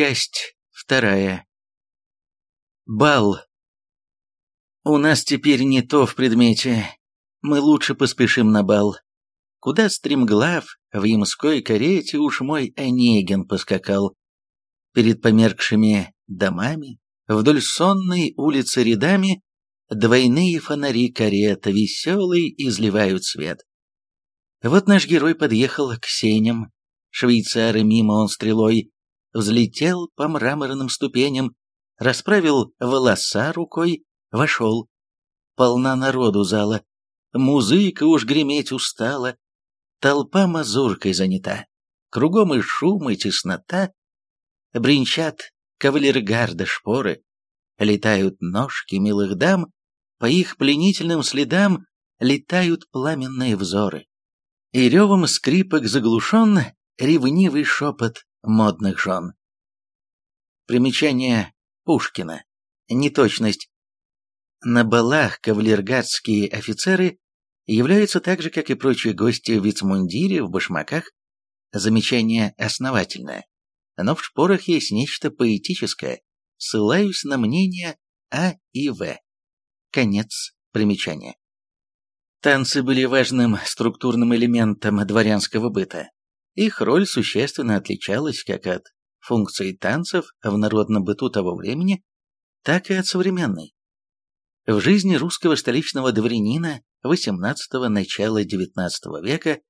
Часть вторая. Бал. У нас теперь не то в предмете. Мы лучше поспешим на бал. Куда стремглав, в ямской карете уж мой Онегин поскакал. Перед померкшими домами, вдоль сонной улицы рядами, двойные фонари карета веселый изливают свет. Вот наш герой подъехал к сеням, швейцары мимо он стрелой, взлетел по мраморным ступеням, расправил волоса рукой, вошел. Полна народу зала, музыка уж греметь устала, толпа мазуркой занята, кругом и шум, и теснота, бренчат кавалергарда шпоры, летают ножки милых дам, по их пленительным следам летают пламенные взоры. И ревом скрипок заглушен ревнивый шепот модных жен. Примечание Пушкина. Неточность. На балах кавалергардские офицеры являются так же, как и прочие гости в вицмундире, в башмаках. Замечание основательное. Но в шпорах есть нечто поэтическое. Ссылаюсь на мнение А и В. Конец примечания. Танцы были важным структурным элементом дворянского быта. Их роль существенно отличалась как от функций танцев в народном быту того времени, так и от современной. В жизни русского столичного дворянина XVIII – начала XIX века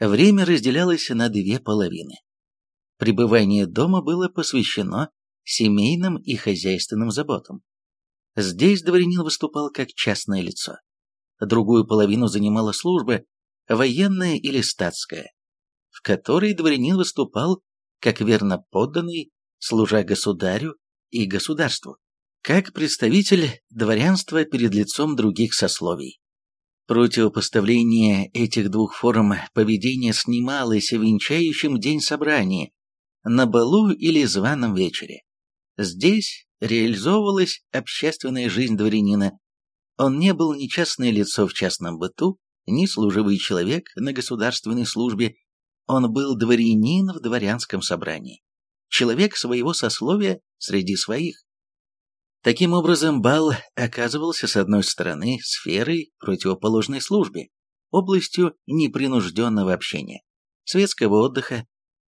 время разделялось на две половины. Пребывание дома было посвящено семейным и хозяйственным заботам. Здесь дворянин выступал как частное лицо. Другую половину занимала служба, военная или статская, которой дворянин выступал как верно подданный, служа государю и государству, как представитель дворянства перед лицом других сословий. Противопоставление этих двух форм поведения снималось в венчающем день собрания, на балу или званом вечере. Здесь реализовывалась общественная жизнь дворянина. Он не был ни частное лицо в частном быту, ни служивый человек на государственной службе, он был дворянин в дворянском собрании, человек своего сословия среди своих. Таким образом, бал оказывался, с одной стороны, сферой, противоположной службе, областью непринужденного общения, светского отдыха,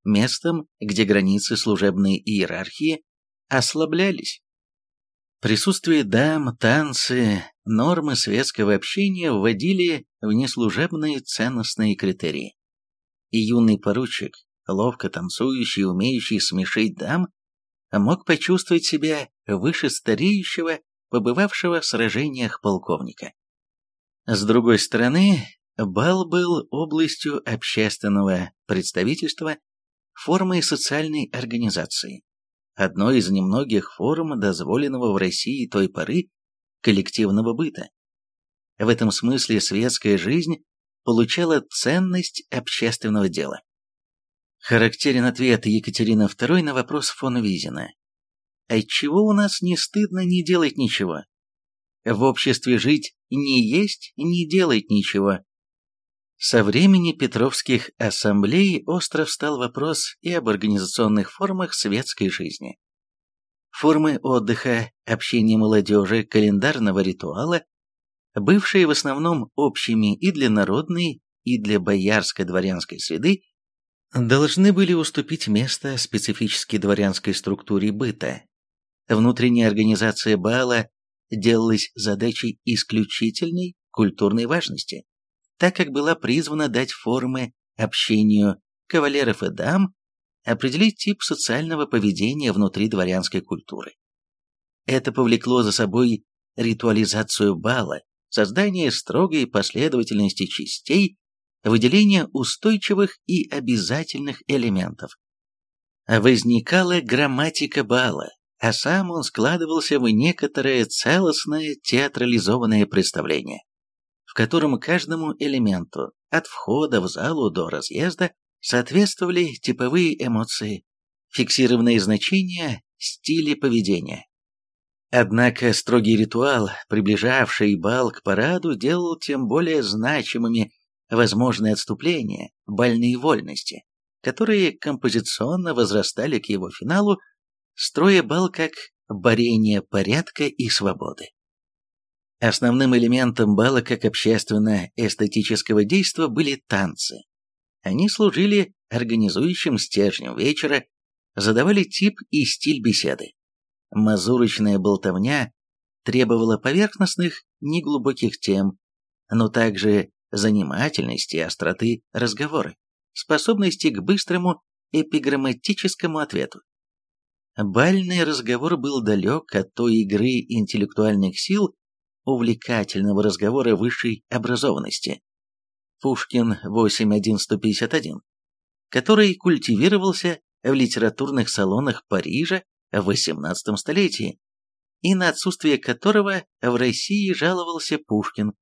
местом, где границы служебной иерархии ослаблялись. Присутствие дам, танцы, нормы светского общения вводили в неслужебные ценностные критерии и юный поручик, ловко танцующий, умеющий смешить дам, мог почувствовать себя выше стареющего, побывавшего в сражениях полковника. С другой стороны, бал был областью общественного представительства, формой социальной организации, одной из немногих форм дозволенного в России той поры коллективного быта. В этом смысле светская жизнь получала ценность общественного дела. Характерен ответ Екатерины II на вопрос фон Визина. Отчего у нас не стыдно не делать ничего? В обществе жить не есть, не делать ничего. Со времени Петровских ассамблей остро встал вопрос и об организационных формах светской жизни. Формы отдыха, общения молодежи, календарного ритуала бывшие в основном общими и для народной, и для боярской дворянской среды, должны были уступить место специфической дворянской структуре быта. Внутренняя организация бала делалась задачей исключительной культурной важности, так как была призвана дать формы общению кавалеров и дам, определить тип социального поведения внутри дворянской культуры. Это повлекло за собой ритуализацию бала, создание строгой последовательности частей, выделение устойчивых и обязательных элементов. Возникала грамматика бала, а сам он складывался в некоторое целостное театрализованное представление, в котором каждому элементу, от входа в залу до разъезда, соответствовали типовые эмоции, фиксированные значения, стили поведения. Однако строгий ритуал, приближавший бал к параду, делал тем более значимыми возможные отступления, больные вольности, которые композиционно возрастали к его финалу строя бал как борение порядка и свободы. Основным элементом бала как общественно-эстетического действа были танцы. Они служили организующим стержнем вечера, задавали тип и стиль беседы. Мазурочная болтовня требовала поверхностных, неглубоких тем, но также занимательности и остроты разговора, способности к быстрому эпиграмматическому ответу. Бальный разговор был далек от той игры интеллектуальных сил, увлекательного разговора высшей образованности. Пушкин 8.1.151, который культивировался в литературных салонах Парижа в XVIII столетии, и на отсутствие которого в России жаловался Пушкин.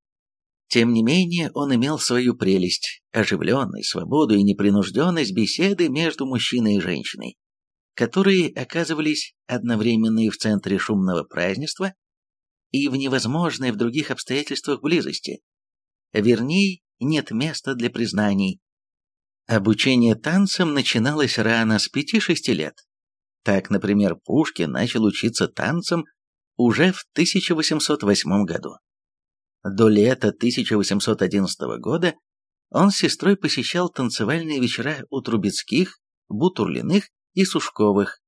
Тем не менее, он имел свою прелесть, оживленность, свободу и непринужденность беседы между мужчиной и женщиной, которые оказывались одновременно и в центре шумного празднества, и в невозможной в других обстоятельствах близости. Вернее, нет места для признаний. Обучение танцам начиналось рано, с 5-6 лет. Так, например, Пушкин начал учиться танцам уже в 1808 году. До лета 1811 года он с сестрой посещал танцевальные вечера у Трубецких, Бутурлиных и Сушковых,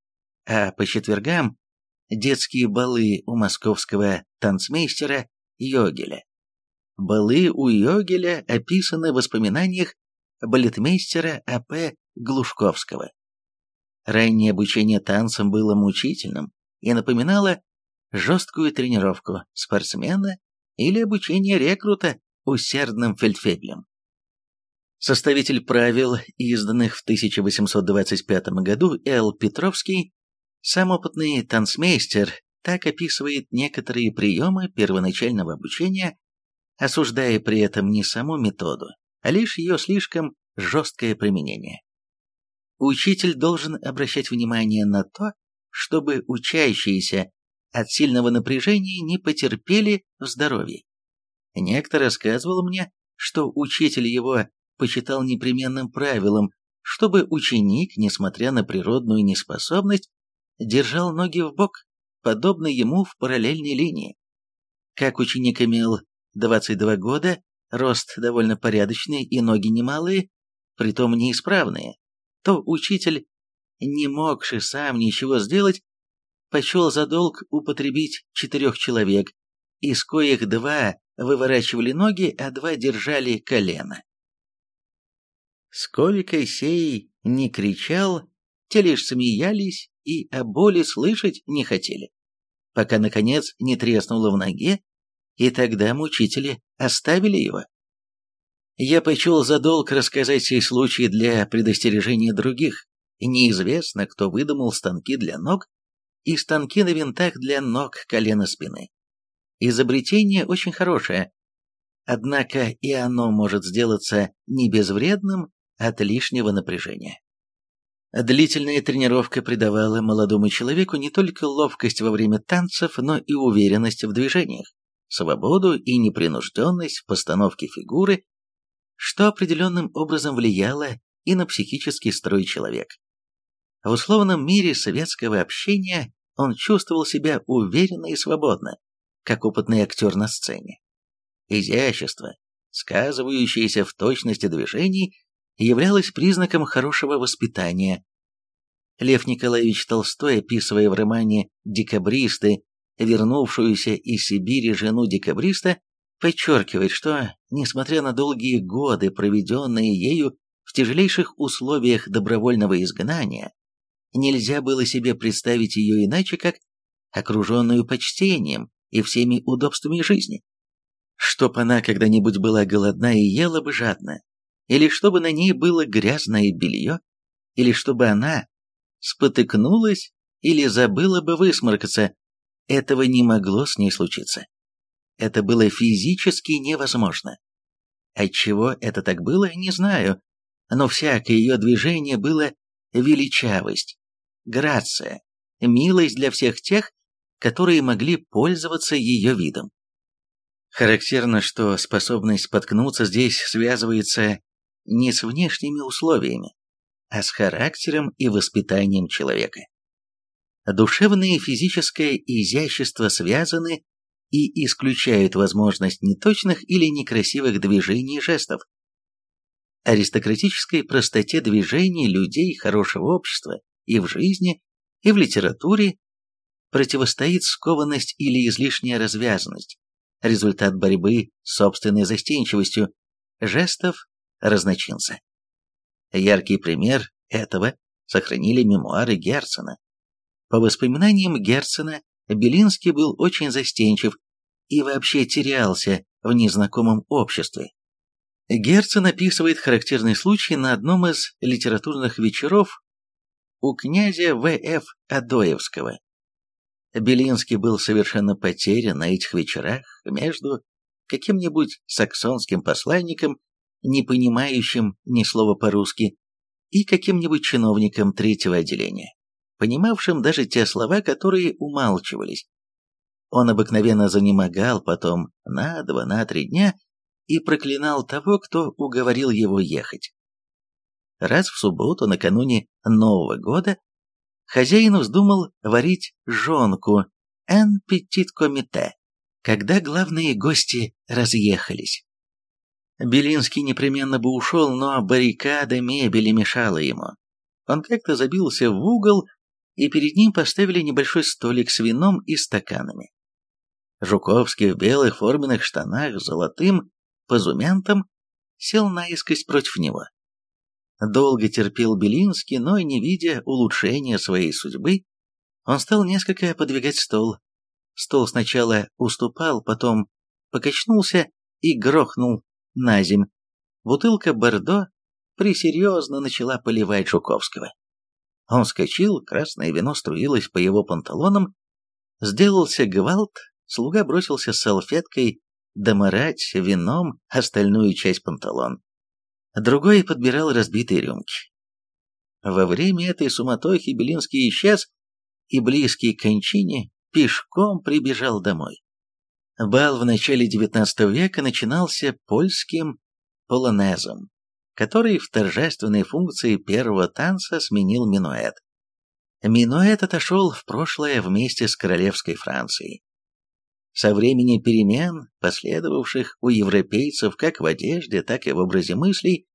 а по четвергам – детские балы у московского танцмейстера Йогеля. Балы у Йогеля описаны в воспоминаниях балетмейстера А.П. Глушковского. Раннее обучение танцам было мучительным и напоминало жесткую тренировку спортсмена или обучение рекрута усердным фельдфеблем. Составитель правил, изданных в 1825 году, Л. Петровский, сам опытный танцмейстер, так описывает некоторые приемы первоначального обучения, осуждая при этом не саму методу, а лишь ее слишком жесткое применение. Учитель должен обращать внимание на то, чтобы учащиеся от сильного напряжения не потерпели в здоровье. Некто рассказывал мне, что учитель его почитал непременным правилом, чтобы ученик, несмотря на природную неспособность, держал ноги в бок, подобно ему в параллельной линии. Как ученик имел 22 года, рост довольно порядочный и ноги немалые, притом неисправные, то учитель, не могший сам ничего сделать, почел за долг употребить четырех человек, из коих два выворачивали ноги, а два держали колено. Сколько сей не кричал, те лишь смеялись и о боли слышать не хотели, пока, наконец, не треснуло в ноге, и тогда мучители оставили его. Я почел за долг рассказать сей случай для предостережения других. Неизвестно, кто выдумал станки для ног и станки на винтах для ног колена спины. Изобретение очень хорошее, однако и оно может сделаться не безвредным от лишнего напряжения. Длительная тренировка придавала молодому человеку не только ловкость во время танцев, но и уверенность в движениях, свободу и непринужденность в постановке фигуры, что определенным образом влияло и на психический строй человека. В условном мире советского общения он чувствовал себя уверенно и свободно, как опытный актер на сцене. Изящество, сказывающееся в точности движений, являлось признаком хорошего воспитания. Лев Николаевич Толстой, описывая в романе «Декабристы» вернувшуюся из Сибири жену декабриста, подчеркивает, что, несмотря на долгие годы, проведенные ею в тяжелейших условиях добровольного изгнания, Нельзя было себе представить ее иначе, как окруженную почтением и всеми удобствами жизни. Чтоб она когда-нибудь была голодна и ела бы жадно, или чтобы на ней было грязное белье, или чтобы она спотыкнулась или забыла бы высморкаться, этого не могло с ней случиться. Это было физически невозможно. Отчего это так было, не знаю, но всякое ее движение было величавость, грация, милость для всех тех, которые могли пользоваться ее видом. Характерно, что способность споткнуться здесь связывается не с внешними условиями, а с характером и воспитанием человека. Душевное и физическое изящество связаны и исключают возможность неточных или некрасивых движений и жестов. Аристократической простоте движений людей хорошего общества и в жизни, и в литературе противостоит скованность или излишняя развязанность, результат борьбы с собственной застенчивостью, жестов разночинца. Яркий пример этого сохранили мемуары Герцена. По воспоминаниям Герцена, Белинский был очень застенчив и вообще терялся в незнакомом обществе. Герцен описывает характерный случай на одном из литературных вечеров у князя В.Ф. Адоевского. Белинский был совершенно потерян на этих вечерах между каким-нибудь саксонским посланником, не понимающим ни слова по-русски, и каким-нибудь чиновником третьего отделения, понимавшим даже те слова, которые умалчивались. Он обыкновенно занемогал потом на два, на три дня и проклинал того, кто уговорил его ехать. Раз в субботу, накануне Нового года, хозяин вздумал варить жонку «en petit comité», когда главные гости разъехались. Белинский непременно бы ушел, но баррикада мебели мешала ему. Он как-то забился в угол, и перед ним поставили небольшой столик с вином и стаканами. Жуковский в белых форменных штанах с золотым позументом сел наискось против него. Долго терпел Белинский, но, не видя улучшения своей судьбы, он стал несколько подвигать стол. Стол сначала уступал, потом покачнулся и грохнул на земь. Бутылка Бордо присерьезно начала поливать Жуковского. Он вскочил, красное вино струилось по его панталонам, сделался гвалт, слуга бросился с салфеткой домырать вином остальную часть панталон. Другой подбирал разбитые рюмки. Во время этой суматохи Белинский исчез, и близкий к кончине пешком прибежал домой. Бал в начале XIX века начинался польским полонезом, который в торжественной функции первого танца сменил минуэт. Минуэт отошел в прошлое вместе с королевской Францией. Со времени перемен, последовавших у европейцев как в одежде, так и в образе мыслей,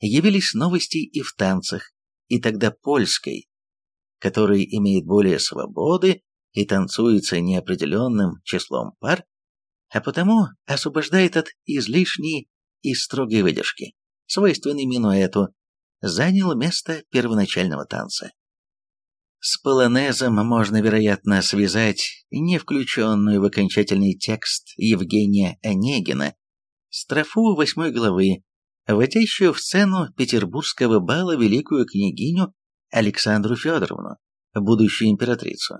явились новости и в танцах, и тогда польской, который имеет более свободы и танцуется неопределенным числом пар, а потому освобождает от излишней и строгой выдержки, свойственной минуэту, занял место первоначального танца. С полонезом можно, вероятно, связать не включенную в окончательный текст Евгения Онегина строфу восьмой главы, вводящую в сцену петербургского бала великую княгиню Александру Федоровну, будущую императрицу.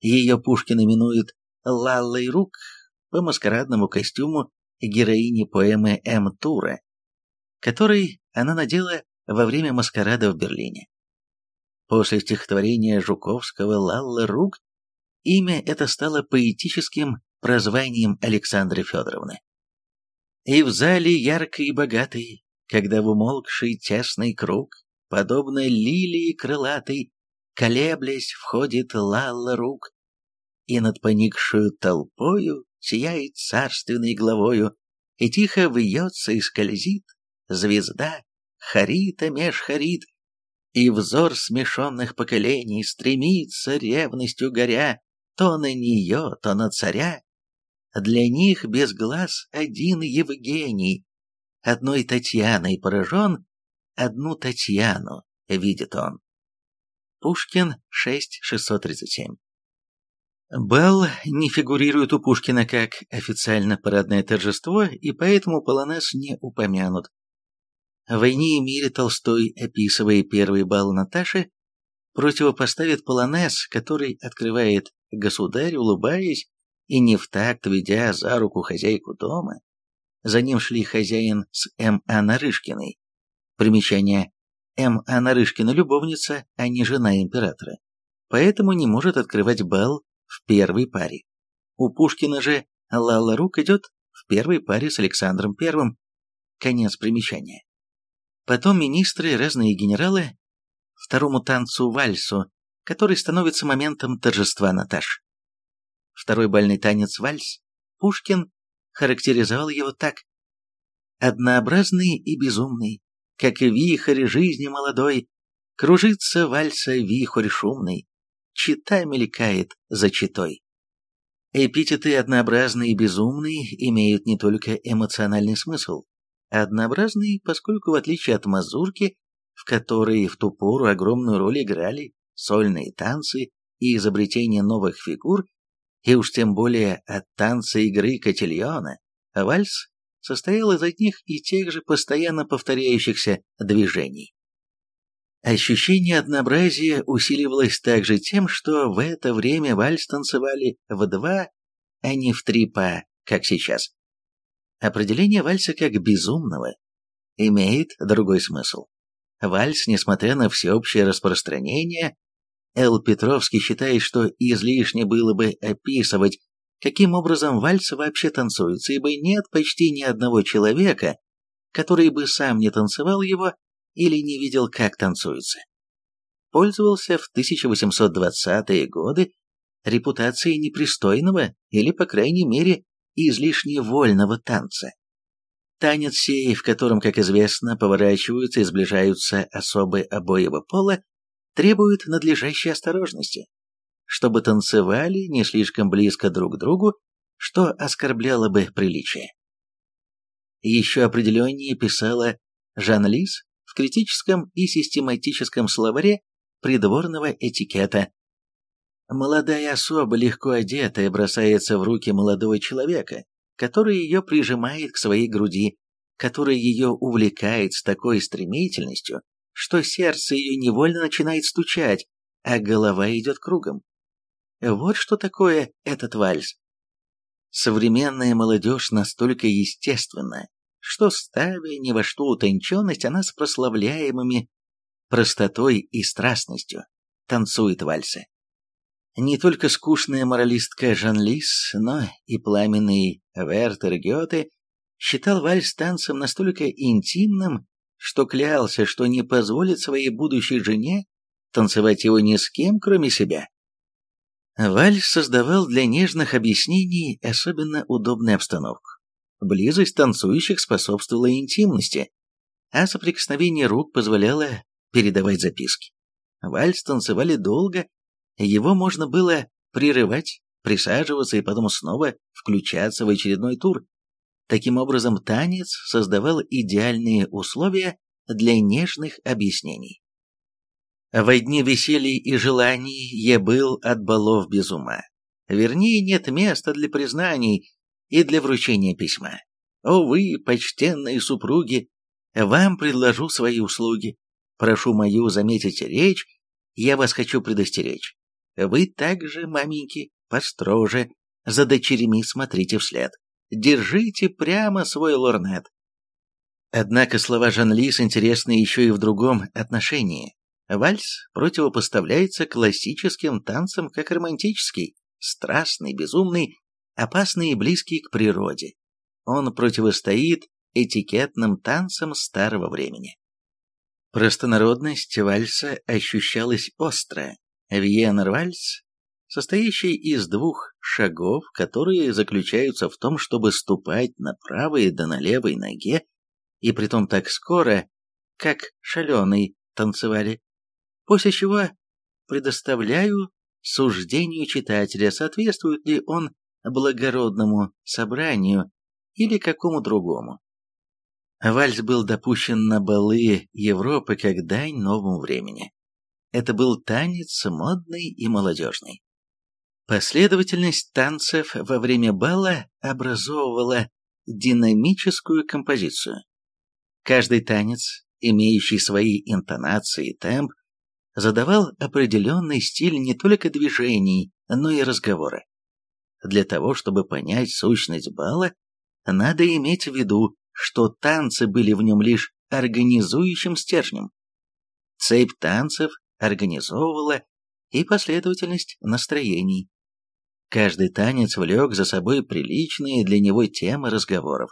Ее Пушкин именует Лаллой Рук по маскарадному костюму героини поэмы М. Тура, который она надела во время маскарада в Берлине. После стихотворения Жуковского «Лалла Рук» имя это стало поэтическим прозванием Александры Федоровны. И в зале яркой и богатой, когда в умолкший тесный круг, подобно лилии крылатой, колеблясь, входит Лалла Рук, и над поникшую толпою сияет царственной главою, и тихо вьется и скользит звезда Харита меж Харит, и взор смешенных поколений стремится ревностью горя то на нее, то на царя. Для них без глаз один Евгений, одной Татьяной поражен, одну Татьяну видит он. Пушкин 6.637 Бал не фигурирует у Пушкина как официально парадное торжество, и поэтому полонез не упомянут. В «Войне и мире» Толстой, описывая первый бал Наташи, противопоставит полонез, который открывает государь, улыбаясь и не в такт ведя за руку хозяйку дома. За ним шли хозяин с М.А. Нарышкиной. Примечание. М.А. Нарышкина любовница, а не жена императора. Поэтому не может открывать бал в первой паре. У Пушкина же Лала Рук идет в первой паре с Александром Первым. Конец примечания. Потом министры, разные генералы, второму танцу вальсу который становится моментом торжества Наташ. Второй бальный танец «Вальс» Пушкин характеризовал его так. «Однообразный и безумный, как и вихрь жизни молодой, кружится вальса вихрь шумный, чита мелькает за читой». Эпитеты «однообразный» и «безумный» имеют не только эмоциональный смысл. Однообразный, поскольку в отличие от мазурки, в которой в ту пору огромную роль играли сольные танцы и изобретение новых фигур, и уж тем более от танца игры котельона, вальс состоял из одних и тех же постоянно повторяющихся движений. Ощущение однообразия усиливалось также тем, что в это время вальс танцевали в два, а не в три па, как сейчас. Определение вальса как безумного имеет другой смысл. Вальс, несмотря на всеобщее распространение, Эл Петровский считает, что излишне было бы описывать, каким образом вальс вообще танцуется, ибо нет почти ни одного человека, который бы сам не танцевал его или не видел, как танцуется. Пользовался в 1820-е годы репутацией непристойного или, по крайней мере, излишне вольного танца. Танец сей, в котором, как известно, поворачиваются и сближаются особы обоего пола, требует надлежащей осторожности, чтобы танцевали не слишком близко друг к другу, что оскорбляло бы приличие. Еще определеннее писала Жан Лис в критическом и систематическом словаре придворного этикета. Молодая особа, легко одетая, бросается в руки молодого человека, который ее прижимает к своей груди, который ее увлекает с такой стремительностью, что сердце ее невольно начинает стучать, а голова идет кругом. Вот что такое этот вальс. Современная молодежь настолько естественна, что, ставя ни во что утонченность, она с прославляемыми простотой и страстностью танцует вальсы. Не только скучная моралистка Жан-Лис, но и пламенный Вертер Гёте считал вальс танцем настолько интимным, что клялся, что не позволит своей будущей жене танцевать его ни с кем, кроме себя. Вальс создавал для нежных объяснений особенно удобную обстановку. Близость танцующих способствовала интимности, а соприкосновение рук позволяло передавать записки. Вальс танцевали долго, его можно было прерывать, присаживаться и потом снова включаться в очередной тур. Таким образом, танец создавал идеальные условия для нежных объяснений. Во дни веселий и желаний я был от балов без ума. Вернее, нет места для признаний, и для вручения письма. О вы, почтенные супруги, вам предложу свои услуги. Прошу мою заметить речь, я вас хочу предостеречь. Вы также, маменьки, построже, за дочерями смотрите вслед. Держите прямо свой лорнет. Однако слова Жан-Лис интересны еще и в другом отношении. Вальс противопоставляется классическим танцам как романтический, страстный, безумный, опасный и близкий к природе. Он противостоит этикетным танцам старого времени. Простонародность вальса ощущалась остро. Вьенер-вальс, состоящий из двух шагов, которые заключаются в том, чтобы ступать на правой да на левой ноге, и притом так скоро, как шаленый танцевали, после чего предоставляю суждению читателя, соответствует ли он благородному собранию или какому другому. Вальс был допущен на балы Европы как дань новому времени. Это был танец модный и молодежный. Последовательность танцев во время бала образовывала динамическую композицию. Каждый танец, имеющий свои интонации и темп, задавал определенный стиль не только движений, но и разговора. Для того, чтобы понять сущность бала, надо иметь в виду, что танцы были в нем лишь организующим стержнем. Цепь танцев организовывала и последовательность настроений. Каждый танец влек за собой приличные для него темы разговоров.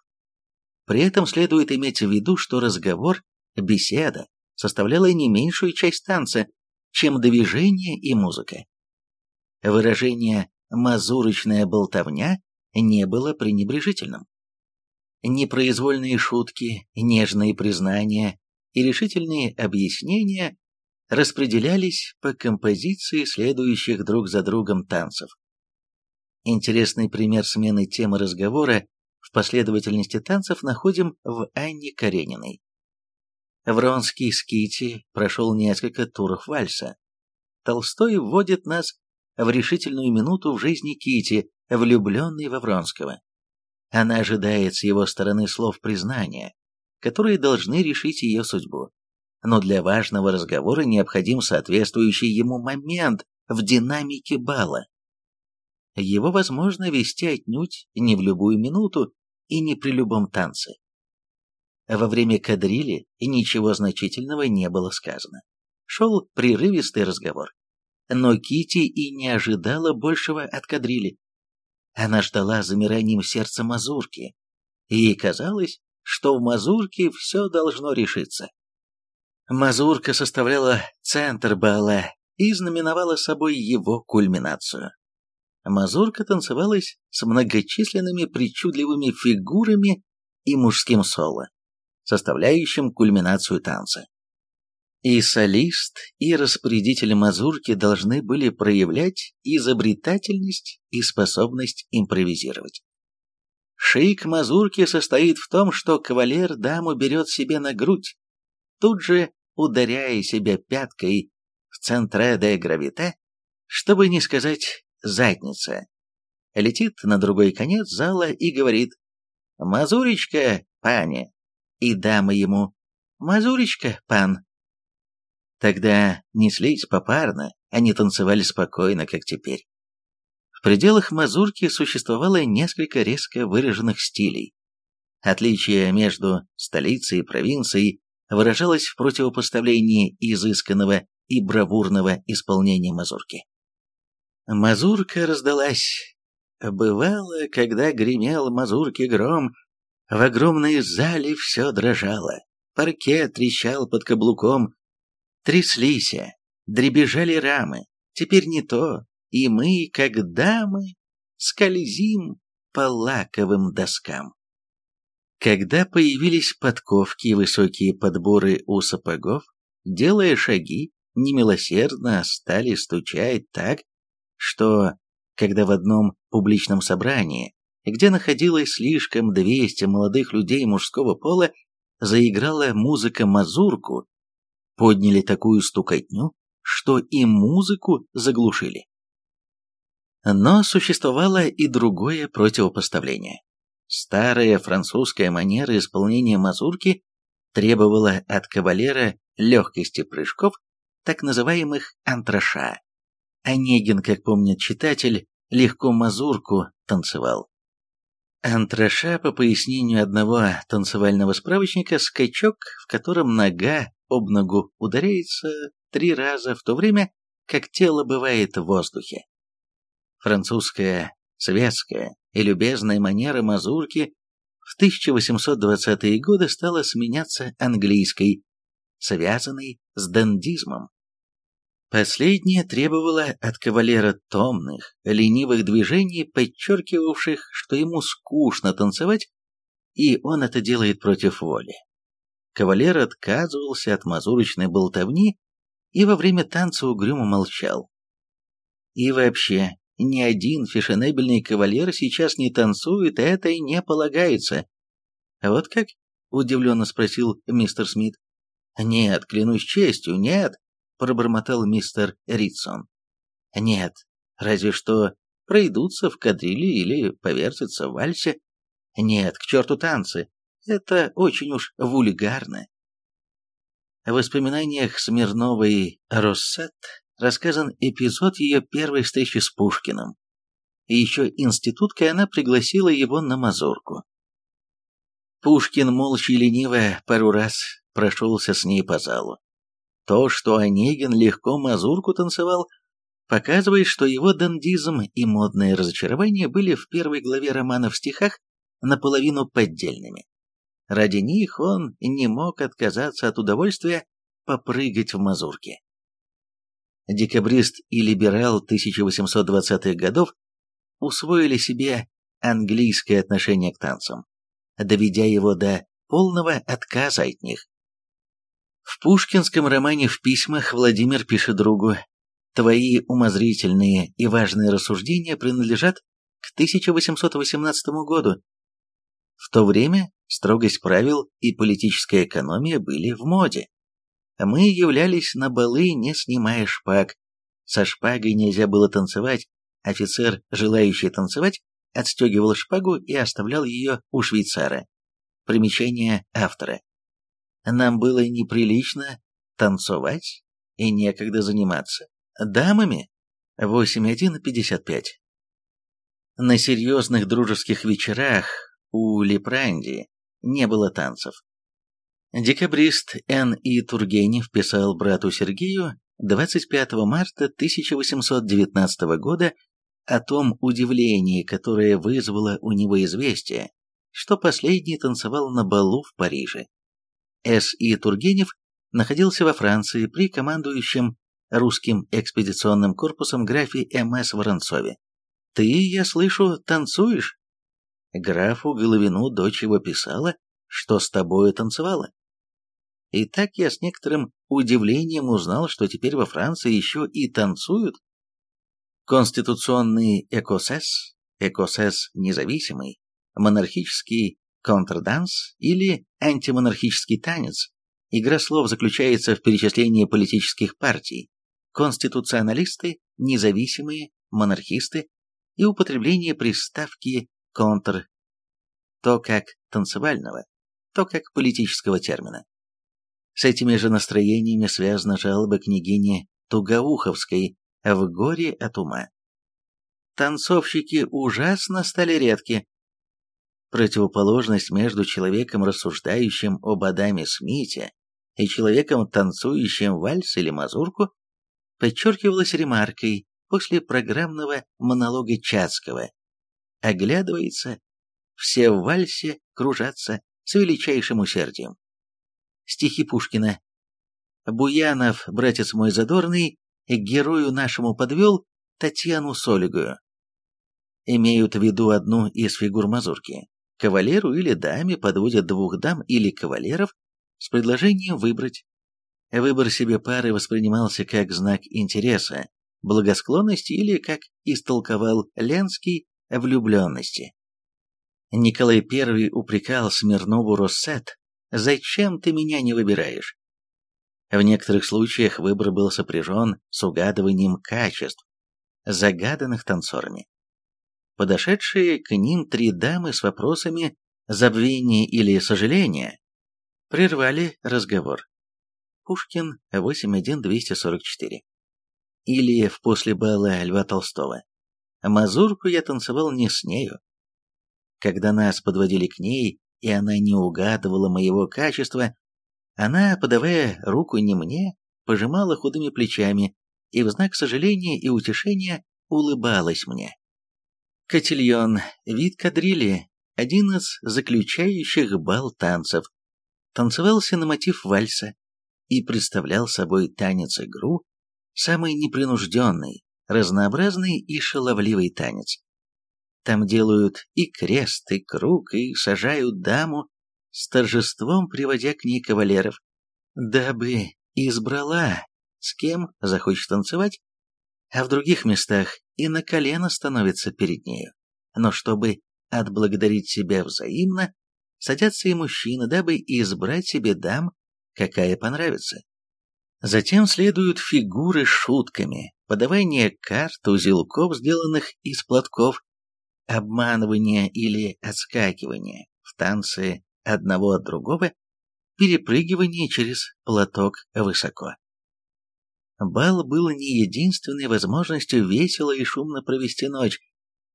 При этом следует иметь в виду, что разговор, беседа, составляла не меньшую часть танца, чем движение и музыка. Выражение «мазурочная болтовня» не было пренебрежительным. Непроизвольные шутки, нежные признания и решительные объяснения распределялись по композиции следующих друг за другом танцев. Интересный пример смены темы разговора в последовательности танцев находим в Анне Карениной. Вронский с Кити прошел несколько туров вальса. Толстой вводит нас в решительную минуту в жизни Кити, влюбленной во Вронского. Она ожидает с его стороны слов признания, которые должны решить ее судьбу. Но для важного разговора необходим соответствующий ему момент в динамике бала. Его возможно вести отнюдь не в любую минуту и не при любом танце. Во время кадрили ничего значительного не было сказано. Шел прерывистый разговор. Но Кити и не ожидала большего от кадрили. Она ждала замиранием сердца мазурки. Ей казалось, что в мазурке все должно решиться. Мазурка составляла центр бала и знаменовала собой его кульминацию. Мазурка танцевалась с многочисленными причудливыми фигурами и мужским соло, составляющим кульминацию танца. И солист, и распорядитель мазурки должны были проявлять изобретательность и способность импровизировать. Шик мазурки состоит в том, что кавалер даму берет себе на грудь, тут же ударяя себя пяткой в центре де гравите, чтобы не сказать задница. Летит на другой конец зала и говорит «Мазуречка, пане!» И дама ему «Мазуречка, пан!» Тогда неслись попарно, они танцевали спокойно, как теперь. В пределах мазурки существовало несколько резко выраженных стилей. Отличие между столицей и провинцией выражалось в противопоставлении изысканного и бравурного исполнения мазурки. Мазурка раздалась. Бывало, когда гремел мазурки гром, в огромной зале все дрожало, паркет трещал под каблуком, тряслись, дребезжали рамы. Теперь не то, и мы, как дамы, скользим по лаковым доскам. Когда появились подковки и высокие подборы у сапогов, делая шаги, немилосердно стали стучать так, что, когда в одном публичном собрании, где находилось слишком 200 молодых людей мужского пола, заиграла музыка мазурку, подняли такую стукотню, что и музыку заглушили. Но существовало и другое противопоставление. Старая французская манера исполнения мазурки требовала от кавалера легкости прыжков, так называемых антраша. Онегин, как помнит читатель, легко мазурку танцевал. Антраша, по пояснению одного танцевального справочника, скачок, в котором нога об ногу ударяется три раза в то время, как тело бывает в воздухе. Французская, светская и любезная манера мазурки в 1820-е годы стала сменяться английской, связанной с дандизмом. Последнее требовало от кавалера томных, ленивых движений, подчеркивавших, что ему скучно танцевать, и он это делает против воли. Кавалер отказывался от мазурочной болтовни и во время танца угрюмо молчал. И вообще, ни один фешенебельный кавалер сейчас не танцует, это и не полагается. Вот как? Удивленно спросил мистер Смит. Нет, клянусь честью, нет пробормотал мистер Ритсон. Нет, разве что пройдутся в кадриле или повертятся в вальсе. Нет, к черту танцы, это очень уж вульгарно. В воспоминаниях Смирновой Россет рассказан эпизод ее первой встречи с Пушкиным. И еще институткой она пригласила его на мазурку. Пушкин молча и лениво пару раз прошелся с ней по залу. То, что Онегин легко мазурку танцевал, показывает, что его дандизм и модное разочарование были в первой главе романа в стихах наполовину поддельными. Ради них он не мог отказаться от удовольствия попрыгать в мазурке. Декабрист и либерал 1820-х годов усвоили себе английское отношение к танцам, доведя его до полного отказа от них. В пушкинском романе «В письмах» Владимир пишет другу «Твои умозрительные и важные рассуждения принадлежат к 1818 году. В то время строгость правил и политическая экономия были в моде. Мы являлись на балы, не снимая шпаг. Со шпагой нельзя было танцевать. Офицер, желающий танцевать, отстегивал шпагу и оставлял ее у швейцара. Примечание автора. Нам было неприлично танцевать и некогда заниматься. Дамами? 8.1.55. На серьезных дружеских вечерах у Лепранди не было танцев. Декабрист Н. И. Тургенев писал брату Сергею 25 марта 1819 года о том удивлении, которое вызвало у него известие, что последний танцевал на балу в Париже. С. И. Тургенев находился во Франции при командующем русским экспедиционным корпусом графе М.С. Воронцове. Ты, я слышу, танцуешь? Графу Головину дочь его писала, что с тобою танцевала. И так я с некоторым удивлением узнал, что теперь во Франции еще и танцуют. Конституционный экосес, экосес независимый, монархический контрданс или антимонархический танец. Игра слов заключается в перечислении политических партий, конституционалисты, независимые, монархисты, и употребление приставки «контр» то как танцевального, то как политического термина. С этими же настроениями связана жалоба княгини Тугауховской в «Горе от ума». Танцовщики ужасно стали редки. Противоположность между человеком, рассуждающим об Адаме Смите, и человеком, танцующим вальс или мазурку, подчеркивалась ремаркой после программного монолога Чацкого. Оглядывается, все в вальсе кружатся с величайшим усердием. Стихи Пушкина. Буянов, братец мой задорный, к герою нашему подвел Татьяну Солигую. Имеют в виду одну из фигур мазурки. Кавалеру или даме подводят двух дам или кавалеров с предложением выбрать. Выбор себе пары воспринимался как знак интереса, благосклонности или, как истолковал Ленский, влюбленности. Николай I упрекал Смирнову Россет, «Зачем ты меня не выбираешь?» В некоторых случаях выбор был сопряжен с угадыванием качеств, загаданных танцорами. Подошедшие к ним три дамы с вопросами забвения или сожаления прервали разговор. Пушкин, 8.1.244 или в «После бала Льва Толстого». Мазурку я танцевал не с нею. Когда нас подводили к ней, и она не угадывала моего качества, она, подавая руку не мне, пожимала худыми плечами и в знак сожаления и утешения улыбалась мне. Котильон, вид кадрили, один из заключающих бал танцев, танцевался на мотив вальса и представлял собой танец-игру, самый непринужденный, разнообразный и шаловливый танец. Там делают и крест, и круг, и сажают даму, с торжеством приводя к ней кавалеров, дабы избрала, с кем захочет танцевать, а в других местах и на колено становится перед нею. Но чтобы отблагодарить себя взаимно, садятся и мужчины, дабы избрать себе дам, какая понравится. Затем следуют фигуры с шутками, подавание карт, узелков, сделанных из платков, обманывание или отскакивание в танце одного от другого, перепрыгивание через платок высоко. Бал был не единственной возможностью весело и шумно провести ночь.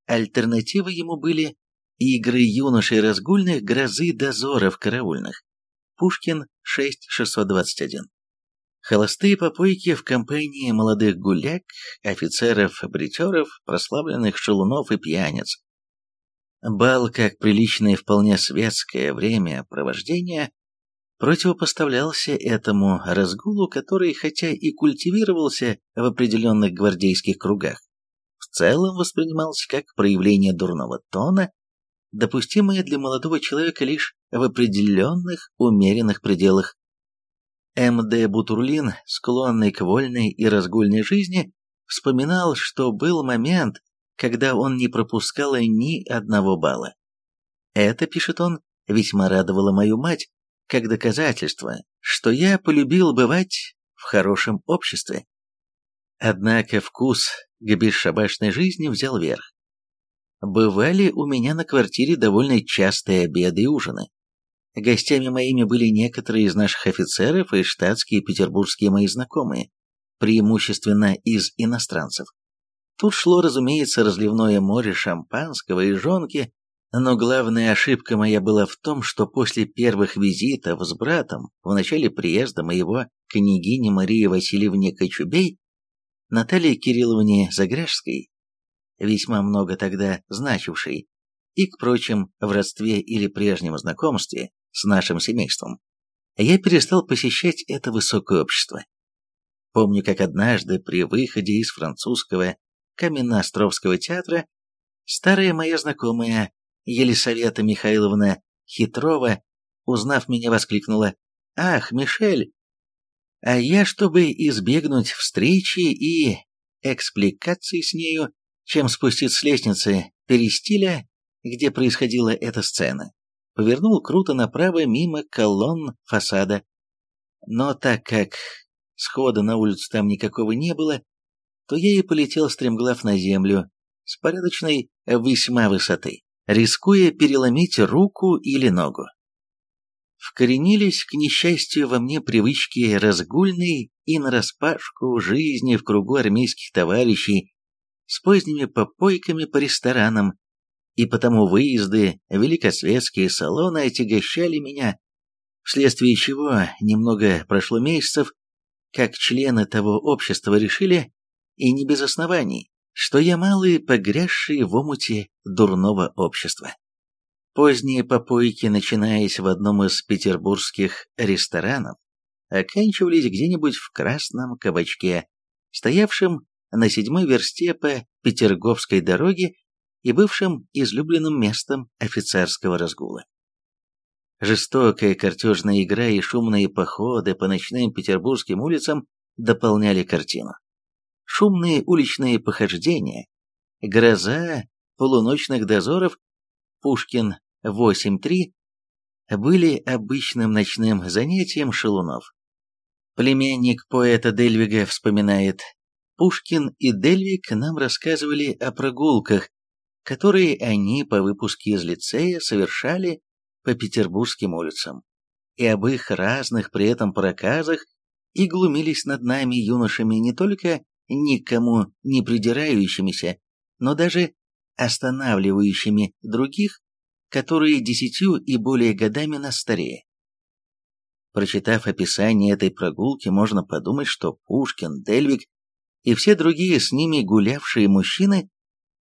Альтернативой ему были игры юношей разгульных, грозы дозоров караульных. Пушкин 6621. Холостые попойки в компании молодых гуляк, офицеров-бритеров, прославленных шалунов и пьяниц. Бал, как приличное вполне светское время провождения, противопоставлялся этому разгулу, который, хотя и культивировался в определенных гвардейских кругах, в целом воспринимался как проявление дурного тона, допустимое для молодого человека лишь в определенных умеренных пределах. М.Д. Бутурлин, склонный к вольной и разгульной жизни, вспоминал, что был момент, когда он не пропускал ни одного балла. Это, пишет он, весьма радовало мою мать, как доказательство, что я полюбил бывать в хорошем обществе. Однако вкус к бесшабашной жизни взял верх. Бывали у меня на квартире довольно частые обеды и ужины. Гостями моими были некоторые из наших офицеров и штатские петербургские мои знакомые, преимущественно из иностранцев. Тут шло, разумеется, разливное море шампанского и жонки, но главная ошибка моя была в том, что после первых визитов с братом в начале приезда моего княгини Марии Васильевне Кочубей, Наталье Кирилловне Загряжской, весьма много тогда значившей, и, к прочим, в родстве или прежнем знакомстве с нашим семейством, я перестал посещать это высокое общество. Помню, как однажды при выходе из французского Каменноостровского театра старая моя знакомая Елисавета Михайловна Хитрова, узнав меня, воскликнула «Ах, Мишель!» А я, чтобы избегнуть встречи и экспликации с нею, чем спуститься с лестницы перестиля, где происходила эта сцена, повернул круто направо мимо колонн фасада. Но так как схода на улицу там никакого не было, то я и полетел стремглав на землю с порядочной весьма высоты рискуя переломить руку или ногу. Вкоренились, к несчастью, во мне привычки разгульной и нараспашку жизни в кругу армейских товарищей с поздними попойками по ресторанам, и потому выезды великосветские салоны отягощали меня, вследствие чего немного прошло месяцев, как члены того общества решили, и не без оснований, что я малый, погрязший в омуте дурного общества. Поздние попойки, начинаясь в одном из петербургских ресторанов, оканчивались где-нибудь в красном кабачке, стоявшем на седьмой версте по Петерговской дороге и бывшим излюбленным местом офицерского разгула. Жестокая картежная игра и шумные походы по ночным петербургским улицам дополняли картину шумные уличные похождения, гроза полуночных дозоров, Пушкин 8.3 были обычным ночным занятием шалунов. Племянник поэта Дельвига вспоминает, Пушкин и Дельвиг нам рассказывали о прогулках, которые они по выпуске из лицея совершали по петербургским улицам, и об их разных при этом проказах и глумились над нами юношами не только никому не придирающимися, но даже останавливающими других, которые десятью и более годами нас старее. Прочитав описание этой прогулки, можно подумать, что Пушкин, Дельвик и все другие с ними гулявшие мужчины,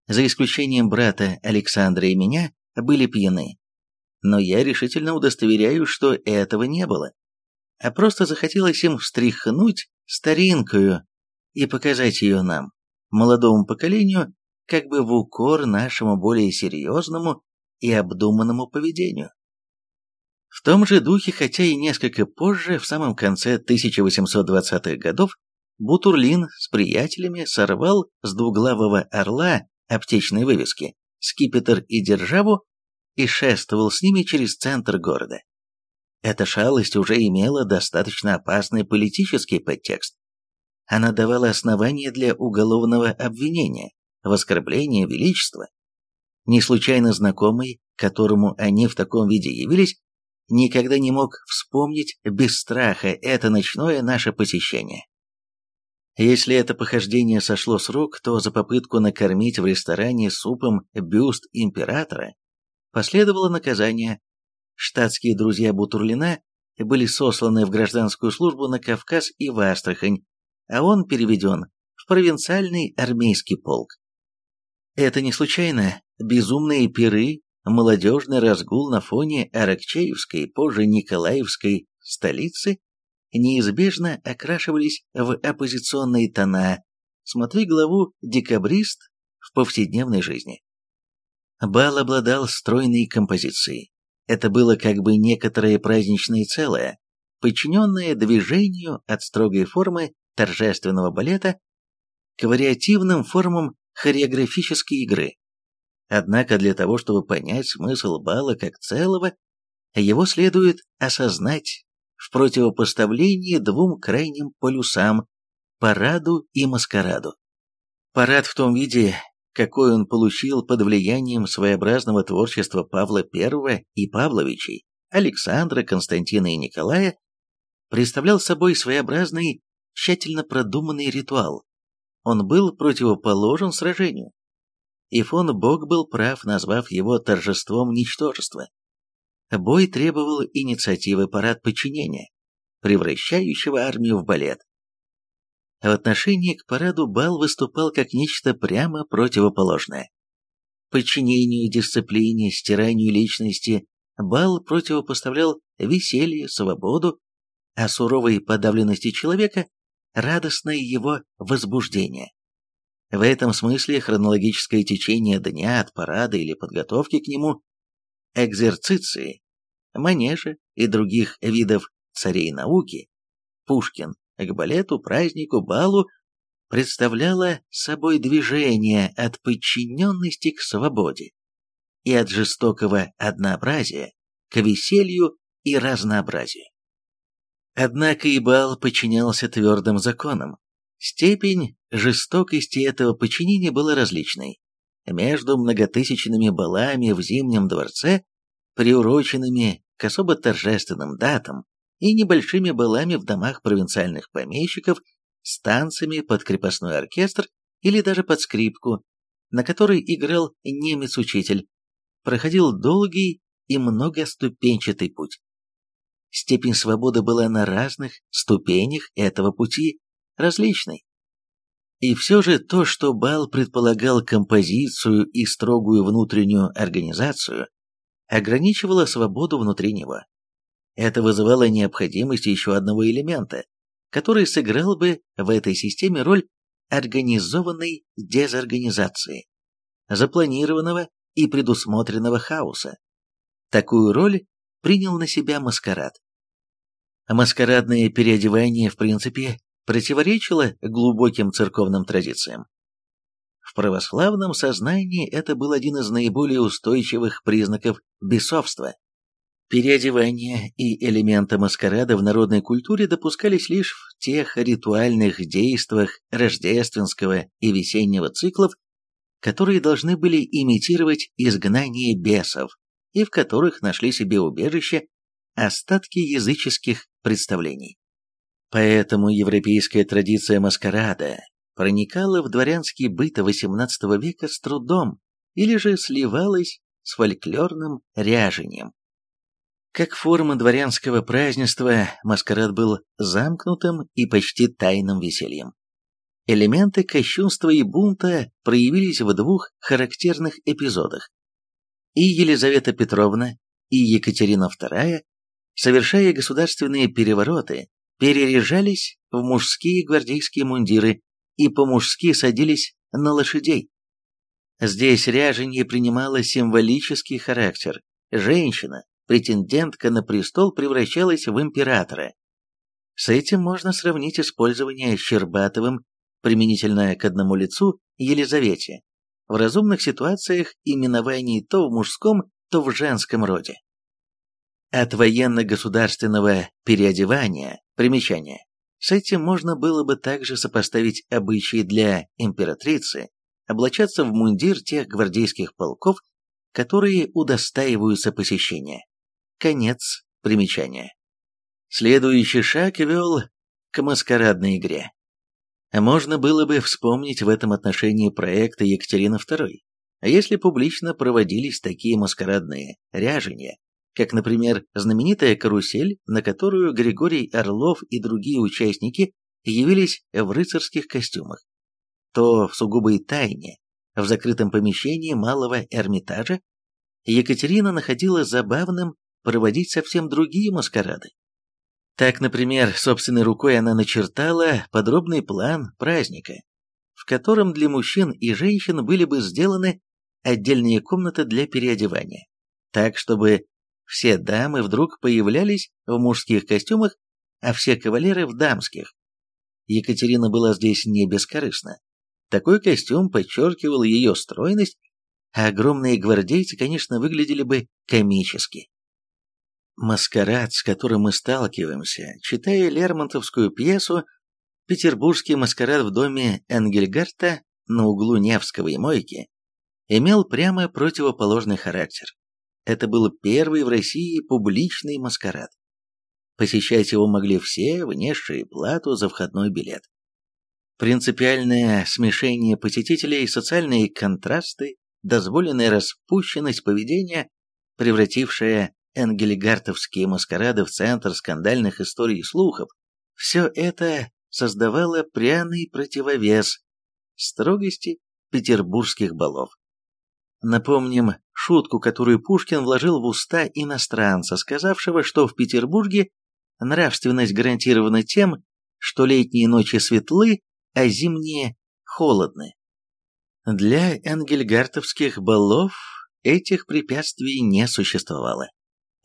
за исключением брата Александра и меня, были пьяны. Но я решительно удостоверяю, что этого не было, а просто захотелось им встряхнуть старинкою и показать ее нам, молодому поколению, как бы в укор нашему более серьезному и обдуманному поведению. В том же духе, хотя и несколько позже, в самом конце 1820-х годов, Бутурлин с приятелями сорвал с двуглавого орла аптечной вывески «Скипетр и державу» и шествовал с ними через центр города. Эта шалость уже имела достаточно опасный политический подтекст она давала основания для уголовного обвинения в оскорблении величества. Не случайно знакомый, которому они в таком виде явились, никогда не мог вспомнить без страха это ночное наше посещение. Если это похождение сошло с рук, то за попытку накормить в ресторане супом бюст императора последовало наказание. Штатские друзья Бутурлина были сосланы в гражданскую службу на Кавказ и в Астрахань а он переведен в провинциальный армейский полк. Это не случайно. Безумные пиры, молодежный разгул на фоне Аракчеевской, позже Николаевской столицы неизбежно окрашивались в оппозиционные тона, смотри главу «Декабрист» в повседневной жизни. Бал обладал стройной композицией. Это было как бы некоторое праздничное целое, подчиненное движению от строгой формы торжественного балета к вариативным формам хореографической игры. Однако для того, чтобы понять смысл бала как целого, его следует осознать в противопоставлении двум крайним полюсам – параду и маскараду. Парад в том виде, какой он получил под влиянием своеобразного творчества Павла I и Павловичей, Александра, Константина и Николая, представлял собой своеобразный, тщательно продуманный ритуал. Он был противоположен сражению. И фон Бог был прав, назвав его торжеством ничтожества. Бой требовал инициативы парад подчинения, превращающего армию в балет. В отношении к параду бал выступал как нечто прямо противоположное. Подчинению, дисциплине, стиранию личности бал противопоставлял веселье, свободу, а суровой подавленности человека – радостное его возбуждение. В этом смысле хронологическое течение дня от парада или подготовки к нему экзерциции, манежа и других видов царей науки, Пушкин к балету, празднику, балу представляло собой движение от подчиненности к свободе и от жестокого однообразия к веселью и разнообразию. Однако и бал подчинялся твердым законам. Степень жестокости этого подчинения была различной между многотысячными балами в Зимнем дворце, приуроченными к особо торжественным датам, и небольшими балами в домах провинциальных помещиков с танцами под крепостной оркестр или даже под скрипку, на которой играл немец-учитель, проходил долгий и многоступенчатый путь. Степень свободы была на разных ступенях этого пути различной. И все же то, что бал предполагал композицию и строгую внутреннюю организацию, ограничивало свободу внутри него. Это вызывало необходимость еще одного элемента, который сыграл бы в этой системе роль организованной дезорганизации, запланированного и предусмотренного хаоса. Такую роль принял на себя маскарад. Маскарадное переодевание, в принципе, противоречило глубоким церковным традициям. В православном сознании это был один из наиболее устойчивых признаков бесовства. Переодевание и элементы маскарада в народной культуре допускались лишь в тех ритуальных действиях рождественского и весеннего циклов, которые должны были имитировать изгнание бесов и в которых нашли себе убежище остатки языческих представлений. Поэтому европейская традиция маскарада проникала в дворянский быт XVIII века с трудом или же сливалась с фольклорным ряжением. Как форма дворянского празднества, маскарад был замкнутым и почти тайным весельем. Элементы кощунства и бунта проявились в двух характерных эпизодах. И Елизавета Петровна, и Екатерина II, совершая государственные перевороты, переряжались в мужские гвардейские мундиры и по-мужски садились на лошадей. Здесь ряженье принимало символический характер. Женщина, претендентка на престол, превращалась в императора. С этим можно сравнить использование Щербатовым применительно к одному лицу Елизавете в разумных ситуациях именований то в мужском, то в женском роде. От военно-государственного переодевания, примечания, с этим можно было бы также сопоставить обычаи для императрицы облачаться в мундир тех гвардейских полков, которые удостаиваются посещения. Конец примечания. Следующий шаг вел к маскарадной игре. Можно было бы вспомнить в этом отношении проекты Екатерины II, а если публично проводились такие маскарадные ряжения, как, например, знаменитая карусель, на которую Григорий Орлов и другие участники явились в рыцарских костюмах, то в сугубой тайне, в закрытом помещении малого Эрмитажа, Екатерина находила забавным проводить совсем другие маскарады. Так, например, собственной рукой она начертала подробный план праздника, в котором для мужчин и женщин были бы сделаны отдельные комнаты для переодевания, так чтобы все дамы вдруг появлялись в мужских костюмах, а все кавалеры в дамских. Екатерина была здесь не бескорыстна. Такой костюм подчеркивал ее стройность, а огромные гвардейцы, конечно, выглядели бы комически. Маскарад, с которым мы сталкиваемся, читая Лермонтовскую пьесу «Петербургский маскарад в доме Энгельгарта на углу Невского и Мойки», имел прямо противоположный характер. Это был первый в России публичный маскарад. Посещать его могли все, внесшие плату за входной билет. Принципиальное смешение посетителей, социальные контрасты, дозволенная распущенность поведения, превратившая энгельгартовские маскарады в центр скандальных историй и слухов, все это создавало пряный противовес строгости петербургских балов. Напомним шутку, которую Пушкин вложил в уста иностранца, сказавшего, что в Петербурге нравственность гарантирована тем, что летние ночи светлы, а зимние холодны. Для энгельгартовских балов этих препятствий не существовало.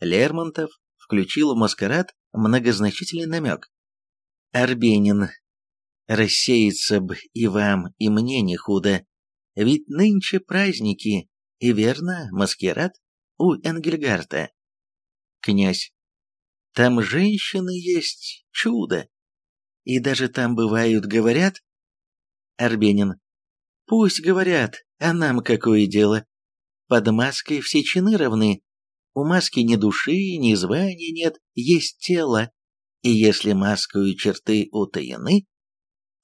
Лермонтов включил в маскарад многозначительный намек. Арбенин. Рассеется б и вам, и мне не худо, ведь нынче праздники, и верно, маскарад у Энгельгарта. Князь. Там женщины есть чудо. И даже там бывают, говорят. Арбенин. Пусть говорят, а нам какое дело? Под маской все чины равны. У маски ни души, ни звания нет, есть тело. И если маскою черты утаены,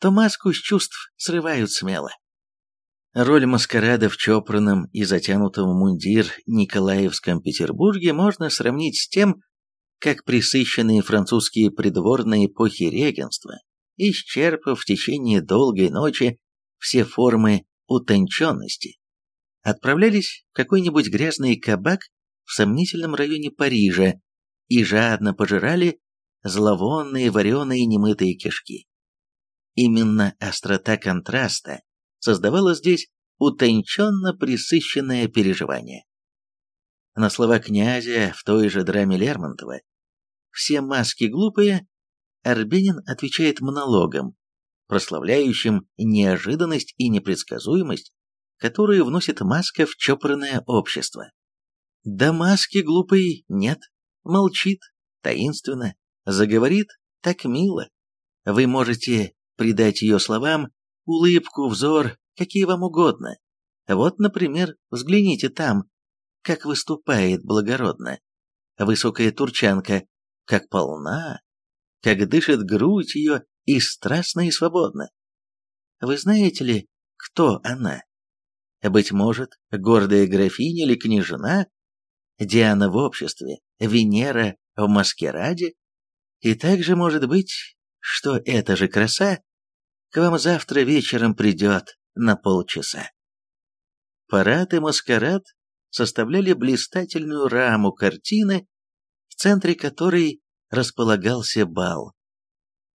то маску с чувств срывают смело. Роль маскарада в чопорном и затянутом мундир Николаевском Петербурге можно сравнить с тем, как присыщенные французские придворные эпохи регенства, исчерпав в течение долгой ночи все формы утонченности, отправлялись в какой-нибудь грязный кабак в сомнительном районе Парижа и жадно пожирали зловонные вареные немытые кишки. Именно острота контраста создавало здесь утонченно присыщенное переживание. На слова князя в той же драме Лермонтова «Все маски глупые» Арбенин отвечает монологом, прославляющим неожиданность и непредсказуемость, которые вносит маска в чопорное общество. Да маски глупой нет, молчит, таинственно, заговорит так мило. Вы можете придать ее словам улыбку, взор, какие вам угодно. Вот, например, взгляните там, как выступает благородно. Высокая турчанка, как полна, как дышит грудь ее и страстно и свободно. Вы знаете ли, кто она? Быть может, гордая графиня или княжна? Диана в обществе, Венера в маскараде? И также может быть, что эта же краса к вам завтра вечером придет на полчаса. Парад и маскарад составляли блистательную раму картины, в центре которой располагался бал.